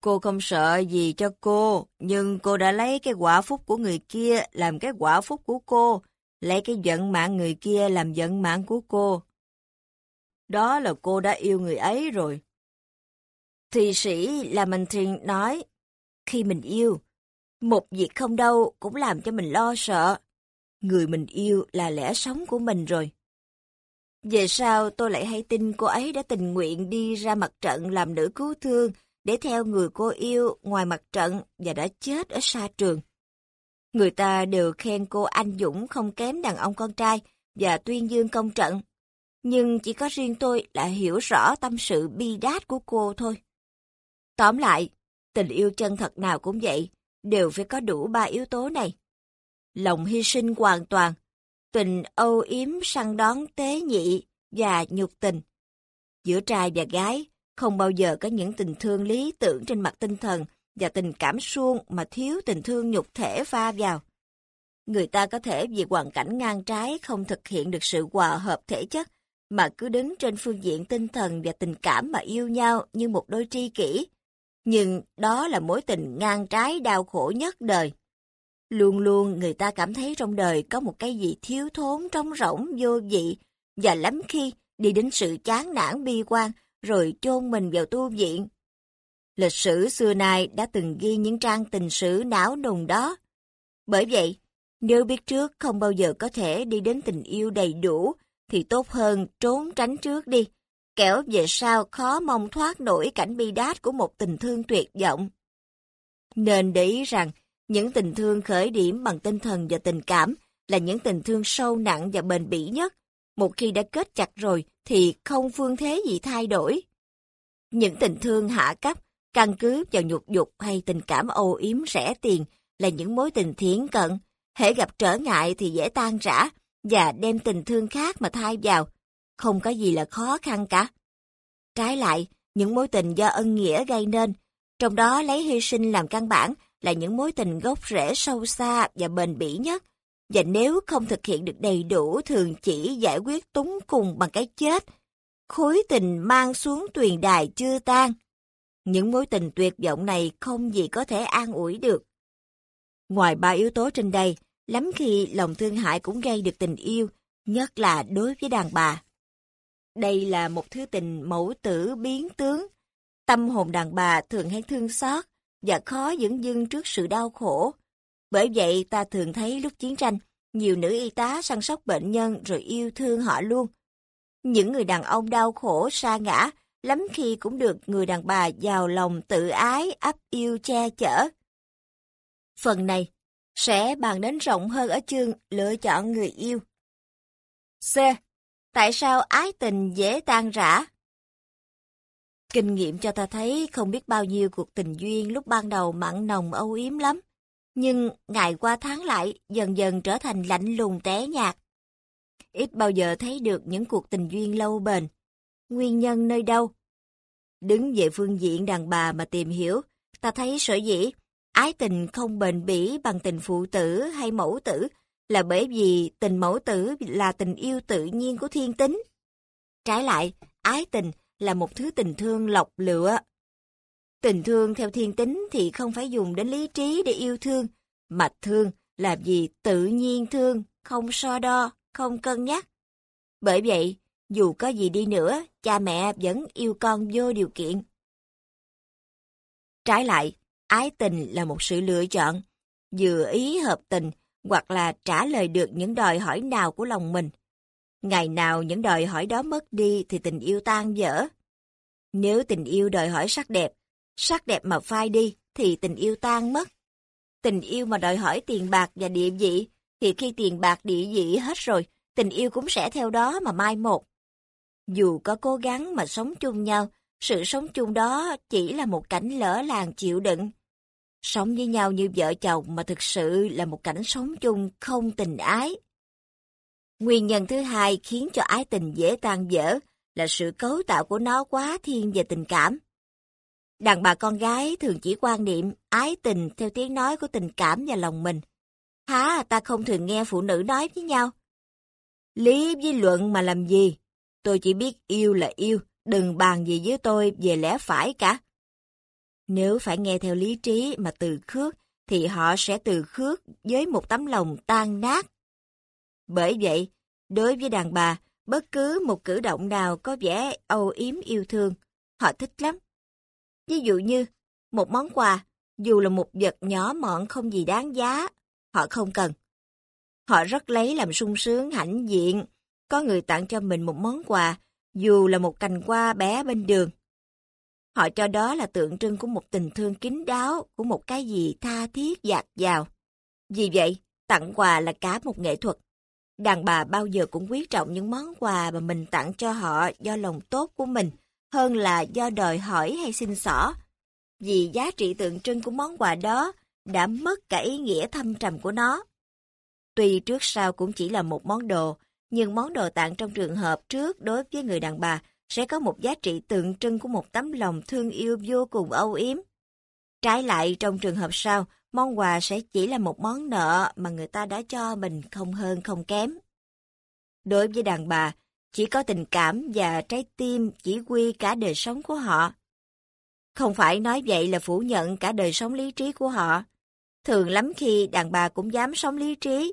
Cô không sợ gì cho cô, nhưng cô đã lấy cái quả phúc của người kia làm cái quả phúc của cô, lấy cái giận mạng người kia làm giận mạng của cô. Đó là cô đã yêu người ấy rồi. Thụy sĩ là mình thiền nói, khi mình yêu, một việc không đâu cũng làm cho mình lo sợ. Người mình yêu là lẽ sống của mình rồi. Về sau tôi lại hay tin cô ấy đã tình nguyện đi ra mặt trận làm nữ cứu thương để theo người cô yêu ngoài mặt trận và đã chết ở xa trường. Người ta đều khen cô anh dũng không kém đàn ông con trai và tuyên dương công trận. Nhưng chỉ có riêng tôi là hiểu rõ tâm sự bi đát của cô thôi. Tóm lại, tình yêu chân thật nào cũng vậy, đều phải có đủ ba yếu tố này. Lòng hy sinh hoàn toàn, tình âu yếm săn đón tế nhị và nhục tình. Giữa trai và gái, không bao giờ có những tình thương lý tưởng trên mặt tinh thần và tình cảm suông mà thiếu tình thương nhục thể pha vào. Người ta có thể vì hoàn cảnh ngang trái không thực hiện được sự hòa hợp thể chất, mà cứ đứng trên phương diện tinh thần và tình cảm mà yêu nhau như một đôi tri kỷ. Nhưng đó là mối tình ngang trái đau khổ nhất đời. Luôn luôn người ta cảm thấy trong đời có một cái gì thiếu thốn, trống rỗng, vô vị, và lắm khi đi đến sự chán nản bi quan, rồi chôn mình vào tu viện. Lịch sử xưa nay đã từng ghi những trang tình sử não nùng đó. Bởi vậy, nếu biết trước không bao giờ có thể đi đến tình yêu đầy đủ, thì tốt hơn trốn tránh trước đi, kẻo về sau khó mong thoát nổi cảnh bi đát của một tình thương tuyệt vọng. Nên để ý rằng, những tình thương khởi điểm bằng tinh thần và tình cảm là những tình thương sâu nặng và bền bỉ nhất. Một khi đã kết chặt rồi thì không phương thế gì thay đổi. Những tình thương hạ cấp, căn cứ vào nhục dục hay tình cảm âu yếm rẻ tiền là những mối tình thiến cận. Hễ gặp trở ngại thì dễ tan rã và đem tình thương khác mà thay vào. Không có gì là khó khăn cả. Trái lại, những mối tình do ân nghĩa gây nên, trong đó lấy hy sinh làm căn bản là những mối tình gốc rễ sâu xa và bền bỉ nhất. Và nếu không thực hiện được đầy đủ thường chỉ giải quyết túng cùng bằng cái chết, khối tình mang xuống tuyền đài chưa tan. Những mối tình tuyệt vọng này không gì có thể an ủi được. Ngoài ba yếu tố trên đây, lắm khi lòng thương hại cũng gây được tình yêu, nhất là đối với đàn bà. Đây là một thứ tình mẫu tử biến tướng. Tâm hồn đàn bà thường hay thương xót và khó dưỡng dưng trước sự đau khổ. Bởi vậy ta thường thấy lúc chiến tranh, nhiều nữ y tá săn sóc bệnh nhân rồi yêu thương họ luôn. Những người đàn ông đau khổ sa ngã, lắm khi cũng được người đàn bà giàu lòng tự ái, ấp yêu che chở. Phần này sẽ bàn đến rộng hơn ở chương lựa chọn người yêu. C. Tại sao ái tình dễ tan rã? Kinh nghiệm cho ta thấy không biết bao nhiêu cuộc tình duyên lúc ban đầu mặn nồng âu yếm lắm, nhưng ngày qua tháng lại dần dần trở thành lạnh lùng té nhạt. Ít bao giờ thấy được những cuộc tình duyên lâu bền. Nguyên nhân nơi đâu? Đứng về phương diện đàn bà mà tìm hiểu, ta thấy sở dĩ ái tình không bền bỉ bằng tình phụ tử hay mẫu tử là bởi vì tình mẫu tử là tình yêu tự nhiên của thiên tính. Trái lại, ái tình là một thứ tình thương lọc lựa. Tình thương theo thiên tính thì không phải dùng đến lý trí để yêu thương, mà thương là vì tự nhiên thương, không so đo, không cân nhắc. Bởi vậy, dù có gì đi nữa, cha mẹ vẫn yêu con vô điều kiện. Trái lại, ái tình là một sự lựa chọn, vừa ý hợp tình hoặc là trả lời được những đòi hỏi nào của lòng mình. Ngày nào những đòi hỏi đó mất đi thì tình yêu tan vỡ. Nếu tình yêu đòi hỏi sắc đẹp, sắc đẹp mà phai đi thì tình yêu tan mất. Tình yêu mà đòi hỏi tiền bạc và địa vị thì khi tiền bạc địa vị hết rồi, tình yêu cũng sẽ theo đó mà mai một. Dù có cố gắng mà sống chung nhau, sự sống chung đó chỉ là một cảnh lỡ làng chịu đựng. Sống với nhau như vợ chồng mà thực sự là một cảnh sống chung không tình ái. Nguyên nhân thứ hai khiến cho ái tình dễ tan vỡ là sự cấu tạo của nó quá thiên về tình cảm. Đàn bà con gái thường chỉ quan niệm ái tình theo tiếng nói của tình cảm và lòng mình. há ta không thường nghe phụ nữ nói với nhau. Lý với luận mà làm gì? Tôi chỉ biết yêu là yêu, đừng bàn gì với tôi về lẽ phải cả. Nếu phải nghe theo lý trí mà từ khước, thì họ sẽ từ khước với một tấm lòng tan nát. Bởi vậy, đối với đàn bà, bất cứ một cử động nào có vẻ âu yếm yêu thương, họ thích lắm. Ví dụ như, một món quà, dù là một vật nhỏ mọn không gì đáng giá, họ không cần. Họ rất lấy làm sung sướng hãnh diện, có người tặng cho mình một món quà, dù là một cành hoa bé bên đường. Họ cho đó là tượng trưng của một tình thương kín đáo, của một cái gì tha thiết dạt dào. Vì vậy, tặng quà là cả một nghệ thuật. Đàn bà bao giờ cũng quý trọng những món quà mà mình tặng cho họ do lòng tốt của mình, hơn là do đòi hỏi hay xin xỏ. Vì giá trị tượng trưng của món quà đó đã mất cả ý nghĩa thâm trầm của nó. Tuy trước sau cũng chỉ là một món đồ, nhưng món đồ tặng trong trường hợp trước đối với người đàn bà sẽ có một giá trị tượng trưng của một tấm lòng thương yêu vô cùng âu yếm. Trái lại trong trường hợp sau, món quà sẽ chỉ là một món nợ mà người ta đã cho mình không hơn không kém. Đối với đàn bà, chỉ có tình cảm và trái tim chỉ quy cả đời sống của họ. Không phải nói vậy là phủ nhận cả đời sống lý trí của họ. Thường lắm khi đàn bà cũng dám sống lý trí,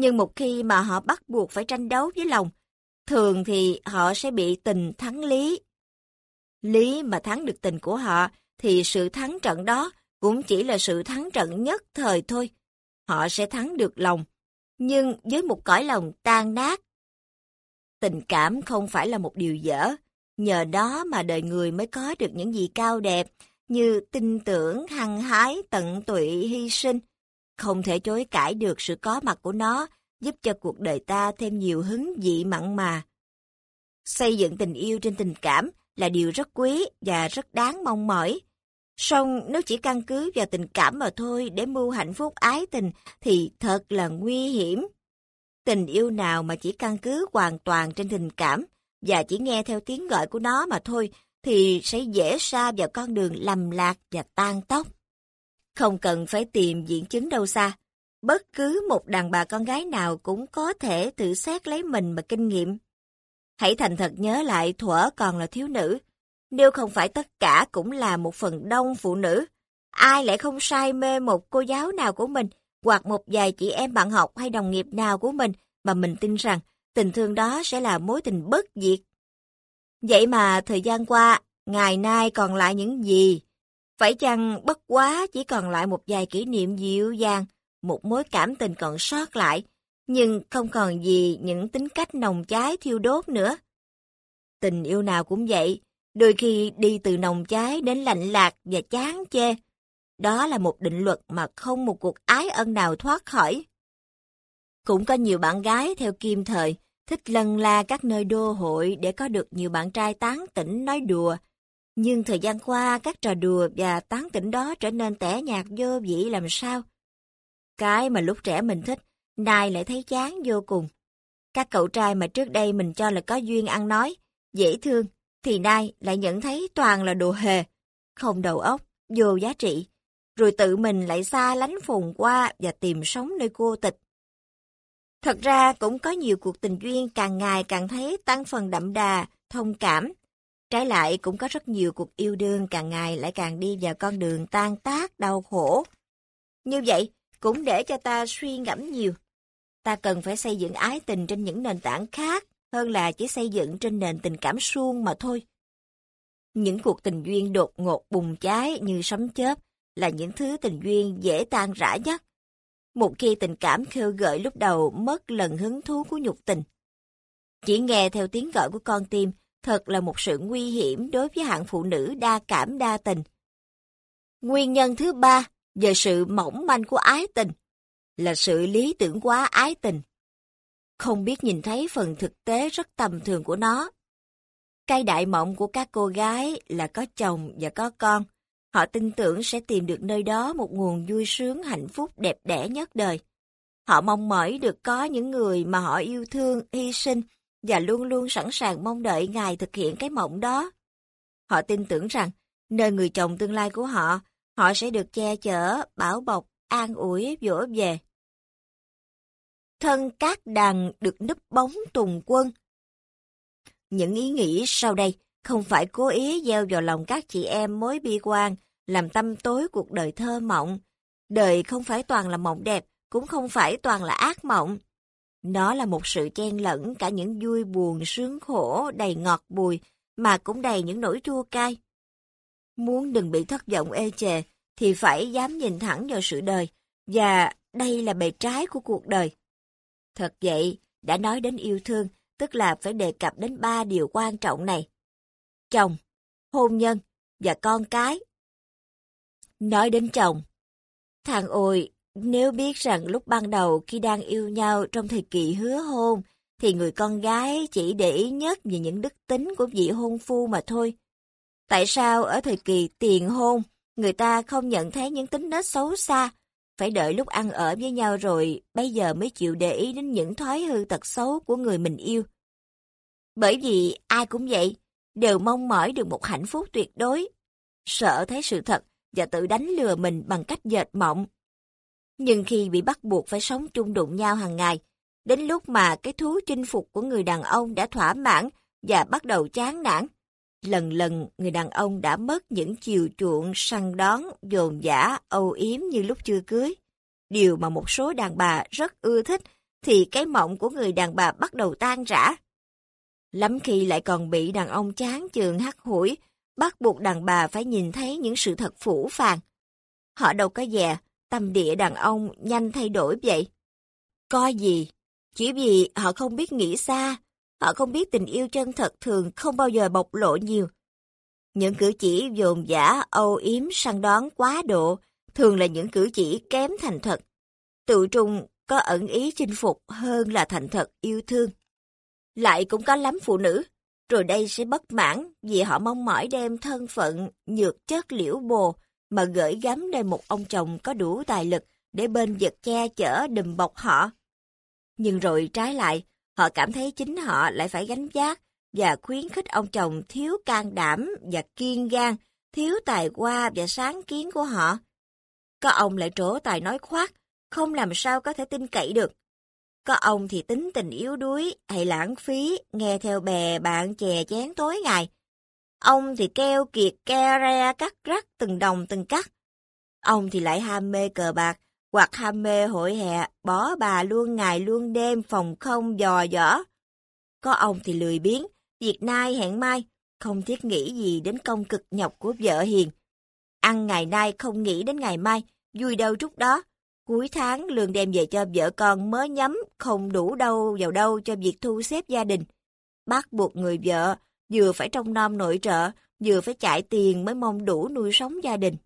nhưng một khi mà họ bắt buộc phải tranh đấu với lòng, thường thì họ sẽ bị tình thắng lý. Lý mà thắng được tình của họ, thì sự thắng trận đó cũng chỉ là sự thắng trận nhất thời thôi. Họ sẽ thắng được lòng, nhưng với một cõi lòng tan nát. Tình cảm không phải là một điều dở, nhờ đó mà đời người mới có được những gì cao đẹp, như tin tưởng, hăng hái, tận tụy, hy sinh. Không thể chối cãi được sự có mặt của nó, giúp cho cuộc đời ta thêm nhiều hứng vị mặn mà. Xây dựng tình yêu trên tình cảm là điều rất quý và rất đáng mong mỏi. Song nếu chỉ căn cứ vào tình cảm mà thôi để mưu hạnh phúc ái tình thì thật là nguy hiểm. Tình yêu nào mà chỉ căn cứ hoàn toàn trên tình cảm và chỉ nghe theo tiếng gọi của nó mà thôi thì sẽ dễ xa vào con đường lầm lạc và tan tóc. Không cần phải tìm diễn chứng đâu xa. Bất cứ một đàn bà con gái nào cũng có thể thử xét lấy mình mà kinh nghiệm. Hãy thành thật nhớ lại thuở còn là thiếu nữ. Nếu không phải tất cả cũng là một phần đông phụ nữ, ai lại không say mê một cô giáo nào của mình hoặc một vài chị em bạn học hay đồng nghiệp nào của mình mà mình tin rằng tình thương đó sẽ là mối tình bất diệt. Vậy mà thời gian qua, ngày nay còn lại những gì? Phải chăng bất quá chỉ còn lại một vài kỷ niệm dịu dàng, một mối cảm tình còn sót lại, nhưng không còn gì những tính cách nồng cháy thiêu đốt nữa. Tình yêu nào cũng vậy, đôi khi đi từ nồng cháy đến lạnh lạc và chán chê. Đó là một định luật mà không một cuộc ái ân nào thoát khỏi. Cũng có nhiều bạn gái theo kim thời, thích lân la các nơi đô hội để có được nhiều bạn trai tán tỉnh nói đùa. Nhưng thời gian qua, các trò đùa và tán tỉnh đó trở nên tẻ nhạt vô vị làm sao? Cái mà lúc trẻ mình thích, nay lại thấy chán vô cùng. Các cậu trai mà trước đây mình cho là có duyên ăn nói, dễ thương, thì nay lại nhận thấy toàn là đồ hề, không đầu óc, vô giá trị, rồi tự mình lại xa lánh phồn qua và tìm sống nơi cô tịch. Thật ra cũng có nhiều cuộc tình duyên càng ngày càng thấy tăng phần đậm đà, thông cảm. Trái lại cũng có rất nhiều cuộc yêu đương càng ngày lại càng đi vào con đường tan tác, đau khổ. Như vậy, cũng để cho ta suy ngẫm nhiều. Ta cần phải xây dựng ái tình trên những nền tảng khác hơn là chỉ xây dựng trên nền tình cảm suông mà thôi. Những cuộc tình duyên đột ngột bùng cháy như sấm chớp là những thứ tình duyên dễ tan rã nhất. Một khi tình cảm khêu gợi lúc đầu mất lần hứng thú của nhục tình. Chỉ nghe theo tiếng gọi của con tim thật là một sự nguy hiểm đối với hạng phụ nữ đa cảm đa tình. Nguyên nhân thứ ba về sự mỏng manh của ái tình là sự lý tưởng quá ái tình. Không biết nhìn thấy phần thực tế rất tầm thường của nó. Cái đại mộng của các cô gái là có chồng và có con. Họ tin tưởng sẽ tìm được nơi đó một nguồn vui sướng hạnh phúc đẹp đẽ nhất đời. Họ mong mỏi được có những người mà họ yêu thương, hy sinh và luôn luôn sẵn sàng mong đợi Ngài thực hiện cái mộng đó. Họ tin tưởng rằng, nơi người chồng tương lai của họ, họ sẽ được che chở, bảo bọc, an ủi, vỗ về. Thân các đằng được núp bóng tùng quân. Những ý nghĩ sau đây không phải cố ý gieo vào lòng các chị em mối bi quan, làm tâm tối cuộc đời thơ mộng. Đời không phải toàn là mộng đẹp, cũng không phải toàn là ác mộng. Nó là một sự chen lẫn cả những vui buồn, sướng khổ, đầy ngọt bùi, mà cũng đầy những nỗi chua cay. Muốn đừng bị thất vọng ê chề, thì phải dám nhìn thẳng vào sự đời, và đây là bề trái của cuộc đời. Thật vậy, đã nói đến yêu thương, tức là phải đề cập đến ba điều quan trọng này. Chồng, hôn nhân và con cái. Nói đến chồng, thằng ôi, nếu biết rằng lúc ban đầu khi đang yêu nhau trong thời kỳ hứa hôn, thì người con gái chỉ để ý nhất về những đức tính của vị hôn phu mà thôi. Tại sao ở thời kỳ tiền hôn, người ta không nhận thấy những tính nết xấu xa, phải đợi lúc ăn ở với nhau rồi, bây giờ mới chịu để ý đến những thói hư tật xấu của người mình yêu. Bởi vì ai cũng vậy, đều mong mỏi được một hạnh phúc tuyệt đối, sợ thấy sự thật và tự đánh lừa mình bằng cách dệt mộng. Nhưng khi bị bắt buộc phải sống chung đụng nhau hàng ngày, đến lúc mà cái thú chinh phục của người đàn ông đã thỏa mãn và bắt đầu chán nản, lần lần người đàn ông đã mất những chiều chuộng săn đón, dồn dã, âu yếm như lúc chưa cưới. Điều mà một số đàn bà rất ưa thích thì cái mộng của người đàn bà bắt đầu tan rã. Lắm khi lại còn bị đàn ông chán chường hắt hủi, bắt buộc đàn bà phải nhìn thấy những sự thật phủ phàng. Họ đâu có dè, tâm địa đàn ông nhanh thay đổi vậy. Coi gì? Chỉ vì họ không biết nghĩ xa, họ không biết tình yêu chân thật thường không bao giờ bộc lộ nhiều. Những cử chỉ dồn dã, âu yếm, săn đón quá độ thường là những cử chỉ kém thành thật. Tự trung có ẩn ý chinh phục hơn là thành thật yêu thương. Lại cũng có lắm phụ nữ, rồi đây sẽ bất mãn vì họ mong mỏi đem thân phận nhược chất liễu bồ mà gửi gắm lên một ông chồng có đủ tài lực để bên vật che chở đùm bọc họ. Nhưng rồi trái lại, họ cảm thấy chính họ lại phải gánh vác và khuyến khích ông chồng thiếu can đảm và kiên gan, thiếu tài hoa và sáng kiến của họ. Có ông lại trổ tài nói khoác, không làm sao có thể tin cậy được. Có ông thì tính tình yếu đuối hay lãng phí, nghe theo bè bạn chè chén tối ngày. Ông thì keo kiệt ke re cắt rắc từng đồng từng cắt. Ông thì lại ham mê cờ bạc, hoặc ham mê hội hè, bỏ bà luôn ngày luôn đêm phòng không dò dở. Có ông thì lười biếng, việc nay hẹn mai, không thiết nghĩ gì đến công cực nhọc của vợ hiền. Ăn ngày nay không nghĩ đến ngày mai, vui đâu chút đó. Cuối tháng lương đem về cho vợ con mới nhắm, không đủ đâu vào đâu cho việc thu xếp gia đình. Bắt buộc người vợ vừa phải trông nom nội trợ, vừa phải chạy tiền mới mong đủ nuôi sống gia đình.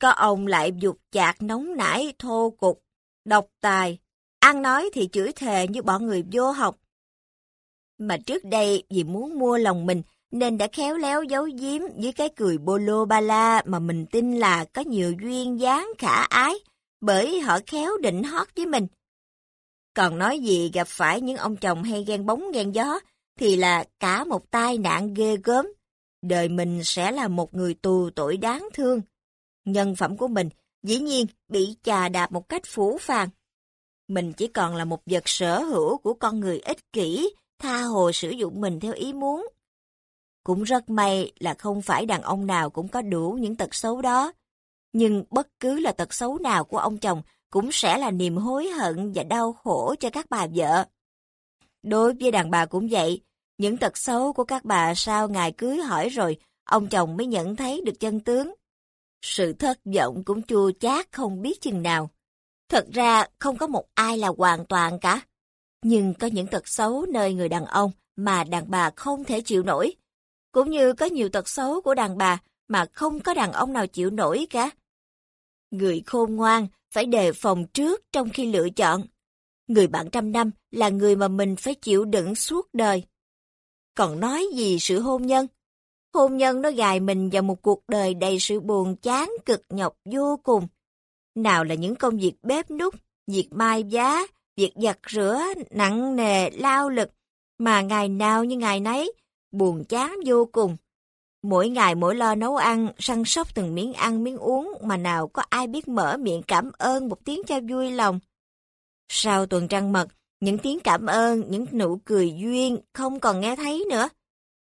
Có ông lại dục chạc nóng nảy, thô cục, độc tài, ăn nói thì chửi thề như bọn người vô học. Mà trước đây vì muốn mua lòng mình nên đã khéo léo giấu giếm với cái cười bolo ba la mà mình tin là có nhiều duyên dáng khả ái, bởi họ khéo định hót với mình. Còn nói gì gặp phải những ông chồng hay ghen bóng ghen gió thì là cả một tai nạn ghê gớm. Đời mình sẽ là một người tù tội đáng thương. Nhân phẩm của mình dĩ nhiên bị chà đạp một cách phủ phàng. Mình chỉ còn là một vật sở hữu của con người ích kỷ, tha hồ sử dụng mình theo ý muốn. Cũng rất may là không phải đàn ông nào cũng có đủ những tật xấu đó. Nhưng bất cứ là tật xấu nào của ông chồng cũng sẽ là niềm hối hận và đau khổ cho các bà vợ. Đối với đàn bà cũng vậy, những tật xấu của các bà sau ngày cưới hỏi rồi, ông chồng mới nhận thấy được chân tướng. Sự thất vọng cũng chua chát không biết chừng nào. Thật ra không có một ai là hoàn toàn cả. Nhưng có những tật xấu nơi người đàn ông mà đàn bà không thể chịu nổi. Cũng như có nhiều tật xấu của đàn bà mà không có đàn ông nào chịu nổi cả. Người khôn ngoan phải đề phòng trước trong khi lựa chọn. Người bạn trăm năm là người mà mình phải chịu đựng suốt đời. Còn nói gì sự hôn nhân? Hôn nhân nó gài mình vào một cuộc đời đầy sự buồn chán cực nhọc vô cùng. Nào là những công việc bếp nút, việc mai giá, việc giặt rửa, nặng nề, lao lực, mà ngày nào như ngày nấy, buồn chán vô cùng. Mỗi ngày mỗi lo nấu ăn, săn sóc từng miếng ăn miếng uống mà nào có ai biết mở miệng cảm ơn một tiếng cho vui lòng. Sau tuần trăng mật, những tiếng cảm ơn, những nụ cười duyên không còn nghe thấy nữa.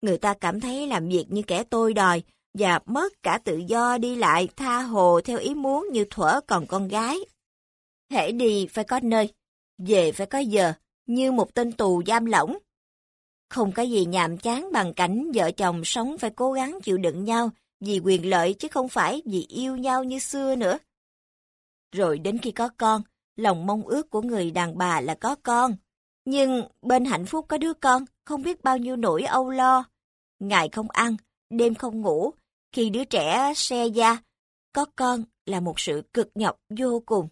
Người ta cảm thấy làm việc như kẻ tôi đòi và mất cả tự do đi lại tha hồ theo ý muốn như thuở còn con gái. Hễ đi phải có nơi, về phải có giờ, như một tên tù giam lỏng. Không có gì nhàm chán bằng cảnh vợ chồng sống phải cố gắng chịu đựng nhau vì quyền lợi chứ không phải vì yêu nhau như xưa nữa. Rồi đến khi có con, lòng mong ước của người đàn bà là có con. Nhưng bên hạnh phúc có đứa con, không biết bao nhiêu nỗi âu lo. Ngày không ăn, đêm không ngủ, khi đứa trẻ xe da, có con là một sự cực nhọc vô cùng.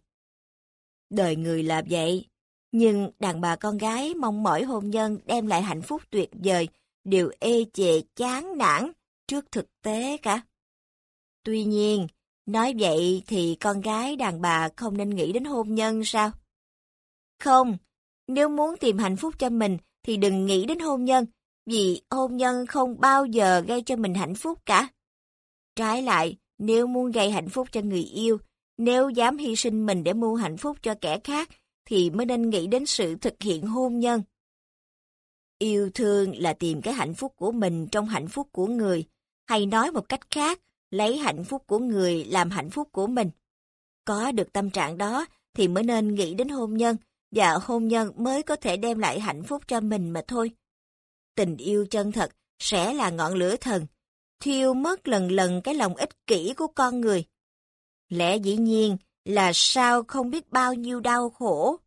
Đời người là vậy, nhưng đàn bà con gái mong mỏi hôn nhân đem lại hạnh phúc tuyệt vời, đều ê chề chán nản trước thực tế cả. Tuy nhiên, nói vậy thì con gái đàn bà không nên nghĩ đến hôn nhân sao? Không, nếu muốn tìm hạnh phúc cho mình thì đừng nghĩ đến hôn nhân, vì hôn nhân không bao giờ gây cho mình hạnh phúc cả. Trái lại, nếu muốn gây hạnh phúc cho người yêu, nếu dám hy sinh mình để mua hạnh phúc cho kẻ khác, thì mới nên nghĩ đến sự thực hiện hôn nhân. Yêu thương là tìm cái hạnh phúc của mình trong hạnh phúc của người, hay nói một cách khác, lấy hạnh phúc của người làm hạnh phúc của mình. Có được tâm trạng đó thì mới nên nghĩ đến hôn nhân, và hôn nhân mới có thể đem lại hạnh phúc cho mình mà thôi. Tình yêu chân thật sẽ là ngọn lửa thần, thiêu mất lần lần cái lòng ích kỷ của con người. Lẽ dĩ nhiên là sao không biết bao nhiêu đau khổ,